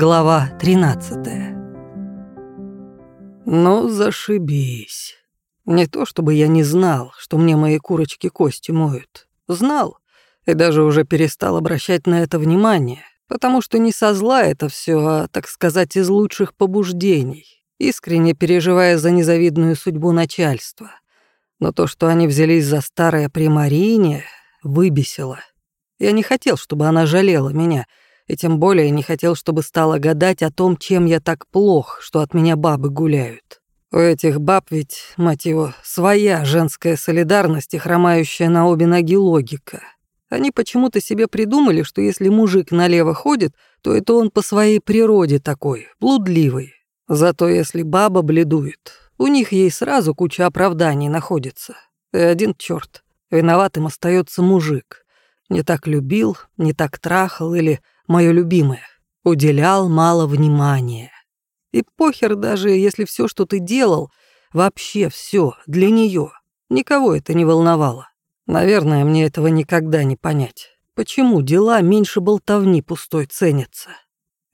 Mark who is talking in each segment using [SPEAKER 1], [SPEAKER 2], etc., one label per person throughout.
[SPEAKER 1] Глава 13 Ну, зашибись. Не то чтобы я не знал, что мне мои курочки кости моют. Знал, и даже уже перестал обращать на это внимание, потому что не со зла это все, а, так сказать, из лучших побуждений, искренне переживая за незавидную судьбу начальства. Но то, что они взялись за старое при выбесило. Я не хотел, чтобы она жалела меня, и тем более не хотел, чтобы стала гадать о том, чем я так плох, что от меня бабы гуляют. У этих баб ведь, мать его, своя женская солидарность и хромающая на обе ноги логика. Они почему-то себе придумали, что если мужик налево ходит, то это он по своей природе такой, блудливый. Зато если баба бледует, у них ей сразу куча оправданий находится. И один черт, виноватым остается мужик. Не так любил, не так трахал или, мое любимое, уделял мало внимания. И похер даже, если все, что ты делал, вообще все для нее. Никого это не волновало. Наверное, мне этого никогда не понять. Почему дела меньше болтовни пустой ценятся?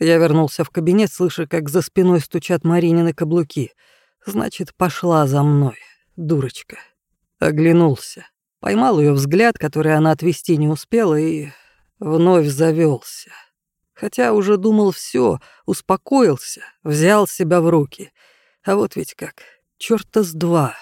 [SPEAKER 1] Я вернулся в кабинет, слыша, как за спиной стучат Маринины каблуки. Значит, пошла за мной, дурочка. Оглянулся. Поймал ее взгляд, который она отвести не успела, и вновь завелся. Хотя уже думал все, успокоился, взял себя в руки. А вот ведь как, чёрта с два.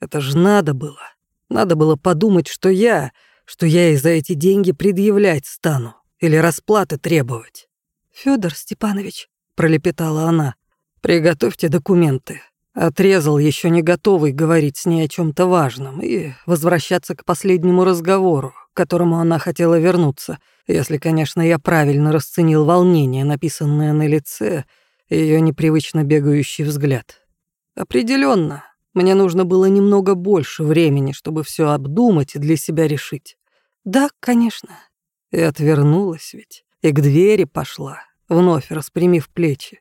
[SPEAKER 1] Это ж надо было. Надо было подумать, что я, что я и за эти деньги предъявлять стану или расплаты требовать. Федор Степанович, пролепетала она, приготовьте документы. Отрезал еще не готовый говорить с ней о чем то важном и возвращаться к последнему разговору, к которому она хотела вернуться, если, конечно, я правильно расценил волнение, написанное на лице, ее непривычно бегающий взгляд. Определенно, мне нужно было немного больше времени, чтобы все обдумать и для себя решить. Да, конечно. И отвернулась ведь, и к двери пошла, вновь распрямив плечи.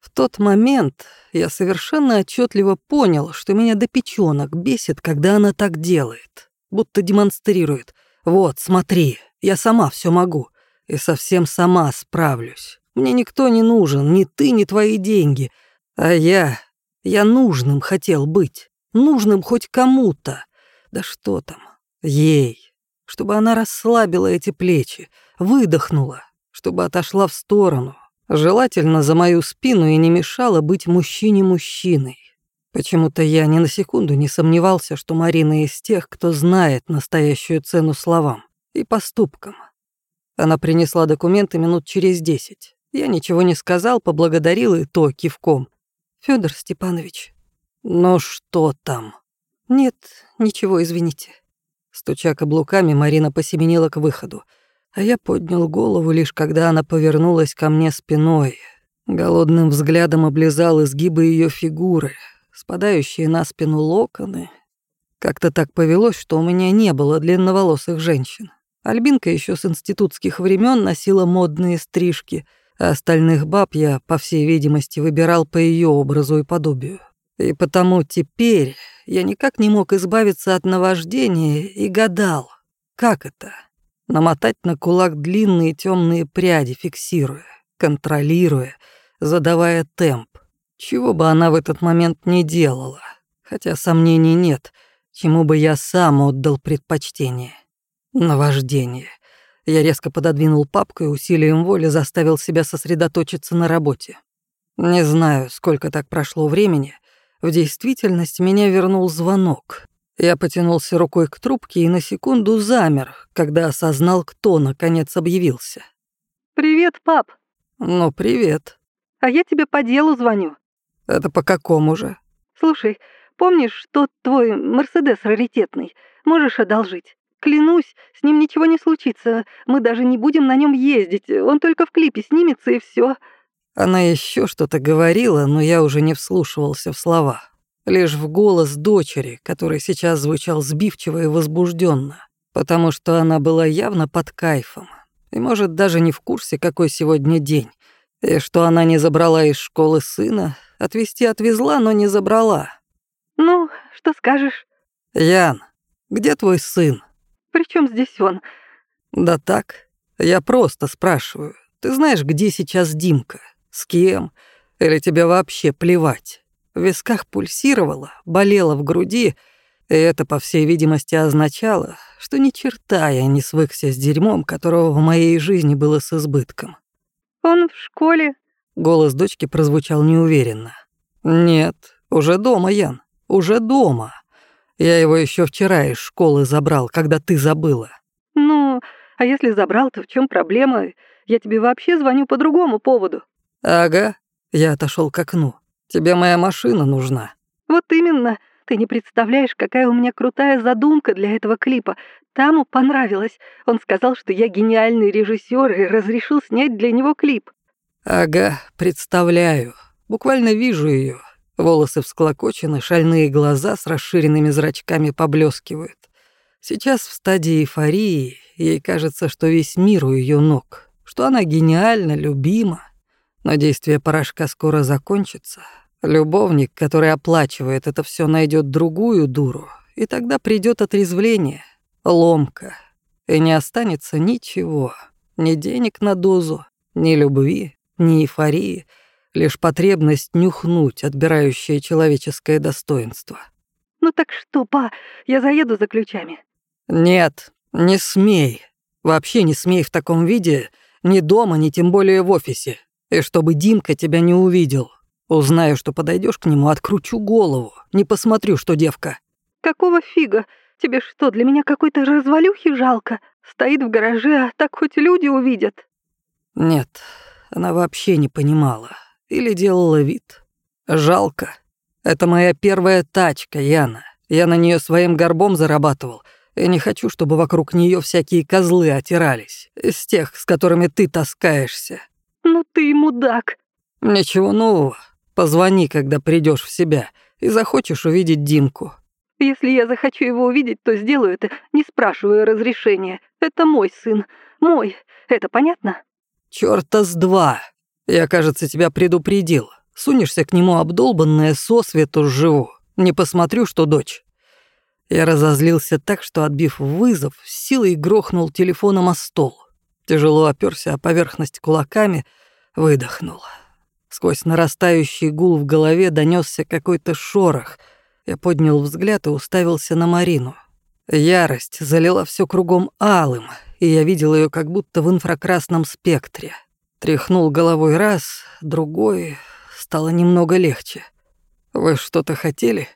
[SPEAKER 1] В тот момент я совершенно отчетливо понял, что меня до печенок бесит, когда она так делает, будто демонстрирует. «Вот, смотри, я сама все могу, и совсем сама справлюсь. Мне никто не нужен, ни ты, ни твои деньги, а я я нужным хотел быть, нужным хоть кому-то. Да что там, ей. Чтобы она расслабила эти плечи, выдохнула, чтобы отошла в сторону, желательно за мою спину и не мешала быть мужчине мужчиной. Почему-то я ни на секунду не сомневался, что Марина из тех, кто знает настоящую цену словам и поступкам. Она принесла документы минут через десять. Я ничего не сказал, поблагодарил и то кивком. Федор Степанович. Ну что там? Нет, ничего, извините. Стуча каблуками, Марина посеменила к выходу, а я поднял голову лишь когда она повернулась ко мне спиной. Голодным взглядом облизал изгибы ее фигуры, спадающие на спину локоны. Как-то так повелось, что у меня не было длинноволосых женщин. Альбинка еще с институтских времен носила модные стрижки — а остальных баб я, по всей видимости, выбирал по ее образу и подобию. И потому теперь я никак не мог избавиться от наваждения и гадал, как это — намотать на кулак длинные темные пряди, фиксируя, контролируя, задавая темп. Чего бы она в этот момент не делала, хотя сомнений нет, чему бы я сам отдал предпочтение. Наваждение. Я резко пододвинул папку и усилием воли заставил себя сосредоточиться на работе. Не знаю, сколько так прошло времени. В действительности меня вернул звонок. Я потянулся рукой к трубке и на секунду замер, когда осознал, кто наконец объявился.
[SPEAKER 2] «Привет, пап».
[SPEAKER 1] «Ну, привет».
[SPEAKER 2] «А я тебе по делу звоню».
[SPEAKER 1] «Это по какому же?»
[SPEAKER 2] «Слушай, помнишь тот твой Мерседес раритетный? Можешь одолжить?» Клянусь, с ним ничего не случится. Мы даже не будем на нем ездить. Он только в клипе снимется и все.
[SPEAKER 1] Она еще что-то говорила, но я уже не вслушивался в слова. Лишь в голос дочери, который сейчас звучал сбивчиво и возбужденно, потому что она была явно под кайфом. И, может, даже не в курсе, какой сегодня день. И что она не забрала из школы сына. Отвезти отвезла, но не забрала.
[SPEAKER 2] «Ну, что скажешь?»
[SPEAKER 1] «Ян, где твой сын?»
[SPEAKER 2] При чем здесь он?
[SPEAKER 1] Да так, я просто спрашиваю. Ты знаешь, где сейчас Димка? С кем? Или тебе вообще плевать? В висках пульсировало, болело в груди, и это, по всей видимости, означало, что ни черта я не свыкся с дерьмом, которого в моей жизни было с избытком.
[SPEAKER 2] «Он в школе?»
[SPEAKER 1] Голос дочки прозвучал неуверенно. «Нет, уже дома, Ян, уже дома. Я его еще вчера из школы забрал, когда ты забыла».
[SPEAKER 2] «Ну, а если забрал, то в чем проблема? Я тебе вообще звоню по другому поводу».
[SPEAKER 1] «Ага», я отошел к окну. «Тебе моя машина нужна».
[SPEAKER 2] «Вот именно. Ты не представляешь, какая у меня крутая задумка для этого клипа. Таму понравилось. Он сказал, что я гениальный режиссер и разрешил снять для него клип.
[SPEAKER 1] Ага, представляю. Буквально вижу ее. Волосы всклокочены, шальные глаза с расширенными зрачками поблескивают. Сейчас в стадии эйфории ей кажется, что весь мир у ее ног, что она гениальна, любима. Но действие порошка скоро закончится, Любовник, который оплачивает это все, найдет другую дуру, и тогда придет отрезвление, ломка, и не останется ничего, ни денег на дозу, ни любви, ни эйфории, лишь потребность нюхнуть, отбирающая человеческое достоинство.
[SPEAKER 2] «Ну так что, па, я заеду за ключами?»
[SPEAKER 1] «Нет, не смей. Вообще не смей в таком виде, ни дома, ни тем более в офисе. И чтобы Димка тебя не увидел. Узнаю, что подойдешь к нему, откручу голову. Не посмотрю, что девка.
[SPEAKER 2] Какого фига? Тебе что, для меня какой-то развалюхи жалко? Стоит в гараже, а так хоть люди увидят.
[SPEAKER 1] Нет, она вообще не понимала. Или делала вид. Жалко. Это моя первая тачка, Яна. Я на нее своим горбом зарабатывал. И не хочу, чтобы вокруг нее всякие козлы отирались. Из тех, с которыми ты таскаешься.
[SPEAKER 2] Ну ты мудак.
[SPEAKER 1] Ничего нового. Позвони, когда придешь в себя и захочешь увидеть Димку.
[SPEAKER 2] Если я захочу его увидеть, то сделаю это, не спрашивая разрешения. Это мой сын. Мой. Это понятно?
[SPEAKER 1] Чёрта с два. Я, кажется, тебя предупредил. Сунешься к нему обдолбанная сосвету живу. Не посмотрю, что дочь. Я разозлился так, что, отбив вызов, силой грохнул телефоном о стол. Тяжело оперся о поверхность кулаками, выдохнул. Сквозь нарастающий гул в голове донесся какой-то шорох. Я поднял взгляд и уставился на Марину. Ярость залила все кругом алым, и я видел ее как будто в инфракрасном спектре. Тряхнул головой раз, другой, стало немного легче. «Вы что-то хотели?»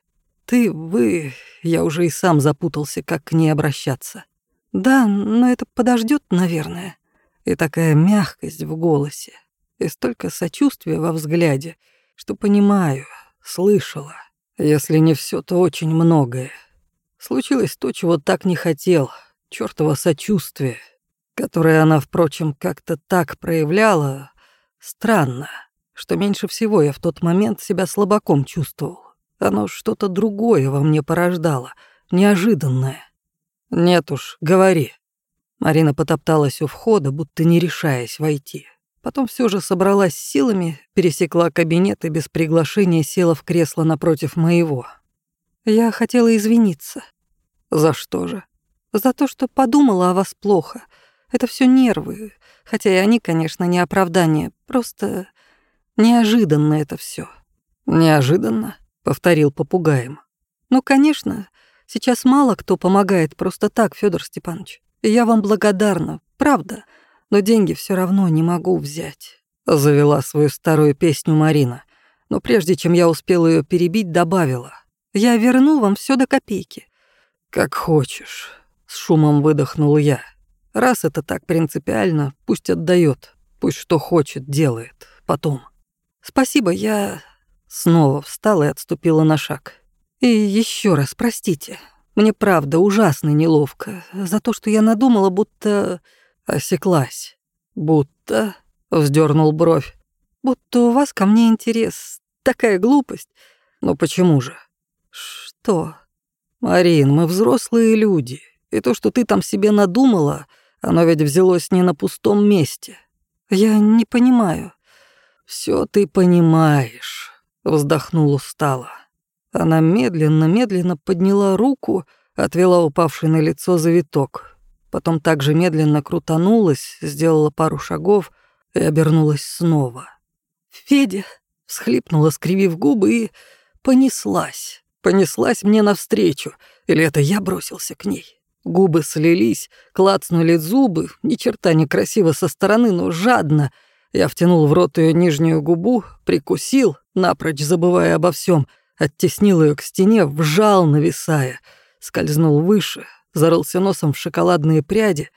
[SPEAKER 1] «Ты, вы...» Я уже и сам запутался, как к ней обращаться. «Да, но это подождет, наверное». И такая мягкость в голосе и столько сочувствия во взгляде, что понимаю, слышала. Если не все, то очень многое. Случилось то, чего так не хотел, чёртово сочувствие, которое она, впрочем, как-то так проявляла. Странно, что меньше всего я в тот момент себя слабаком чувствовал. Оно что-то другое во мне порождало, неожиданное. «Нет уж, говори». Марина потопталась у входа, будто не решаясь войти. Потом все же собралась силами, пересекла кабинет и без приглашения села в кресло напротив моего. Я хотела извиниться. За что же? За то, что подумала о вас плохо. Это все нервы, хотя и они, конечно, не оправдание, просто неожиданно это все. Неожиданно, повторил попугаем. Ну, конечно, сейчас мало кто помогает просто так, Федор Степанович. И я вам благодарна, правда но деньги все равно не могу взять», — завела свою старую песню Марина. Но прежде чем я успел ее перебить, добавила. «Я верну вам все до копейки». «Как хочешь», — с шумом выдохнул я. «Раз это так принципиально, пусть отдает, пусть что хочет, делает. Потом». «Спасибо, я...» Снова встала и отступила на шаг. «И еще раз простите. Мне правда ужасно неловко за то, что я надумала, будто Осеклась. Будто... Вздернул бровь. Будто у вас ко мне интерес. Такая глупость. Но почему же? Что? Марин, мы взрослые люди. И то, что ты там себе надумала, оно ведь взялось не на пустом месте. Я не понимаю. Все ты понимаешь, вздохнула устало. Она медленно-медленно подняла руку, отвела упавший на лицо завиток, потом также медленно крутанулась, сделала пару шагов и обернулась снова. Федя!» — всхлипнула, скривив губы, и понеслась. Понеслась мне навстречу. Или это я бросился к ней? Губы слились, клацнули зубы, ни черта не красиво со стороны, но жадно. Я втянул в рот ее нижнюю губу, прикусил, напрочь забывая обо всем, оттеснил ее к стене, вжал, нависая, скользнул выше, зарылся носом в шоколадные пряди.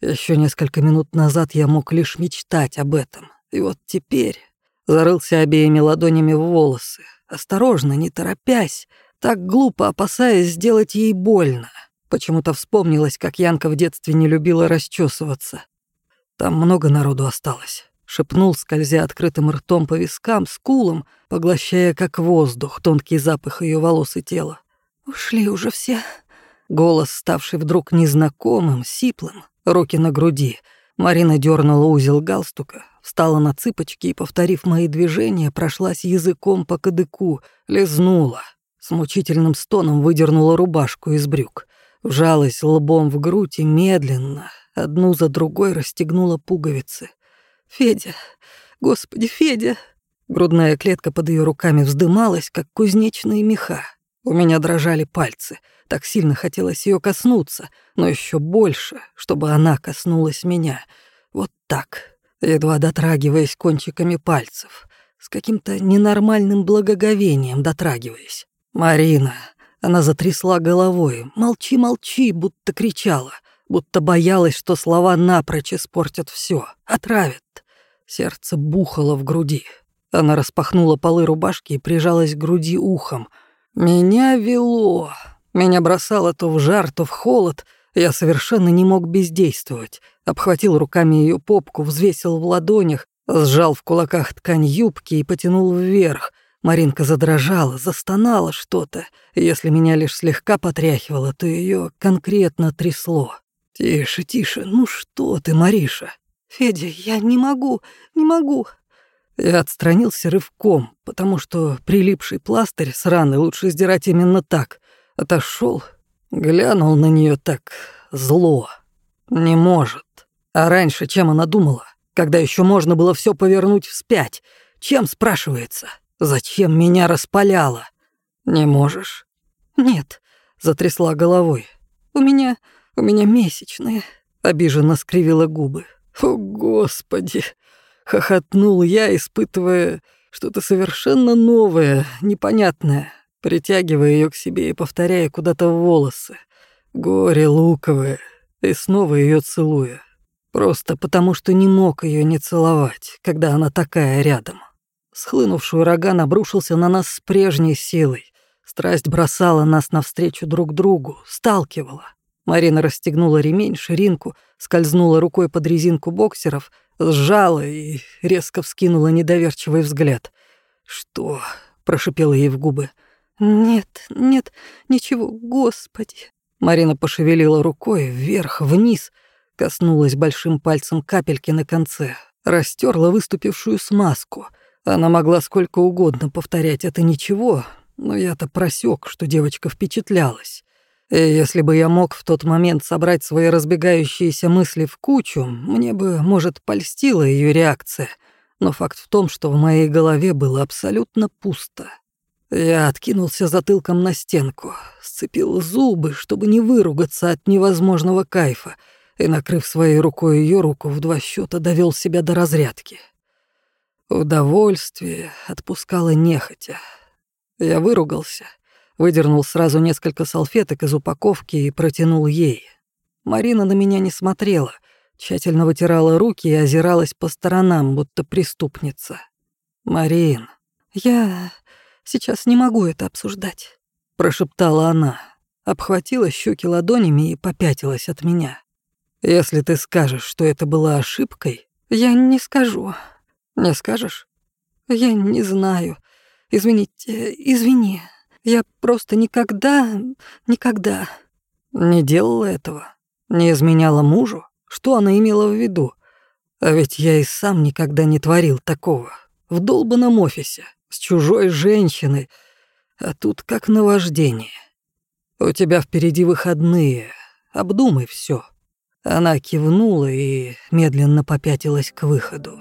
[SPEAKER 1] Еще несколько минут назад я мог лишь мечтать об этом. И вот теперь зарылся обеими ладонями в волосы, осторожно, не торопясь, так глупо опасаясь сделать ей больно. Почему-то вспомнилось, как Янка в детстве не любила расчесываться. Там много народу осталось. Шепнул, скользя открытым ртом по вискам, скулам, поглощая как воздух тонкий запах ее волос и тела. «Ушли уже все». Голос, ставший вдруг незнакомым, сиплым, руки на груди. Марина дернула узел галстука, встала на цыпочки и, повторив мои движения, прошлась языком по кадыку, лизнула. С мучительным стоном выдернула рубашку из брюк вжалась лбом в грудь и медленно, одну за другой расстегнула пуговицы. «Федя! Господи, Федя!» Грудная клетка под ее руками вздымалась, как кузнечные меха. У меня дрожали пальцы. Так сильно хотелось ее коснуться, но еще больше, чтобы она коснулась меня. Вот так, едва дотрагиваясь кончиками пальцев, с каким-то ненормальным благоговением дотрагиваясь. «Марина, она затрясла головой. «Молчи, молчи!» будто кричала, будто боялась, что слова напрочь испортят все, отравят. Сердце бухало в груди. Она распахнула полы рубашки и прижалась к груди ухом. Меня вело. Меня бросало то в жар, то в холод. Я совершенно не мог бездействовать. Обхватил руками ее попку, взвесил в ладонях, сжал в кулаках ткань юбки и потянул вверх. Маринка задрожала, застонала что-то. Если меня лишь слегка потряхивало, то ее конкретно трясло. «Тише, тише, ну что ты, Мариша?» «Федя, я не могу, не могу». Я отстранился рывком, потому что прилипший пластырь с раны лучше сдирать именно так. Отошел, глянул на нее так зло. Не может. А раньше чем она думала? Когда еще можно было все повернуть вспять? Чем, спрашивается? Зачем меня распаляло? Не можешь? Нет, затрясла головой. У меня, у меня месячные. Обиженно скривила губы. О, Господи! Хохотнул я, испытывая что-то совершенно новое, непонятное, притягивая ее к себе и повторяя куда-то в волосы. Горе луковое. И снова ее целуя. Просто потому, что не мог ее не целовать, когда она такая рядом. Схлынувший ураган обрушился на нас с прежней силой. Страсть бросала нас навстречу друг другу, сталкивала. Марина расстегнула ремень, ширинку, скользнула рукой под резинку боксеров, сжала и резко вскинула недоверчивый взгляд. «Что?» — прошипела ей в губы. «Нет, нет, ничего, господи!» Марина пошевелила рукой вверх, вниз, коснулась большим пальцем капельки на конце, растерла выступившую смазку — она могла сколько угодно повторять это ничего, но я-то просек, что девочка впечатлялась. И если бы я мог в тот момент собрать свои разбегающиеся мысли в кучу, мне бы, может, польстила ее реакция. Но факт в том, что в моей голове было абсолютно пусто. Я откинулся затылком на стенку, сцепил зубы, чтобы не выругаться от невозможного кайфа, и, накрыв своей рукой ее руку в два счета, довел себя до разрядки. Удовольствие отпускало нехотя. Я выругался, выдернул сразу несколько салфеток из упаковки и протянул ей. Марина на меня не смотрела, тщательно вытирала руки и озиралась по сторонам, будто преступница. «Марин, я сейчас не могу это обсуждать», — прошептала она, обхватила щеки ладонями и попятилась от меня. «Если ты скажешь, что это была ошибкой...» «Я не скажу», не скажешь? Я не знаю. Извините, извини. Я просто никогда, никогда не делала этого. Не изменяла мужу. Что она имела в виду? А ведь я и сам никогда не творил такого. В долбанном офисе, с чужой женщиной. А тут как наваждение. У тебя впереди выходные. Обдумай все. Она кивнула и медленно попятилась к выходу.